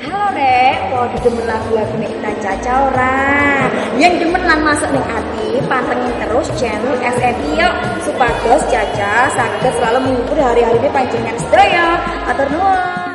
Halo rek, mau demen lagu-lagu kita Caca ora? Yang demen lan masuk nih hati pantengin terus channel SMP yuk. supados Caca saged selalu mengukur hari-hari ini pancingan sedaya. Atur nuwun.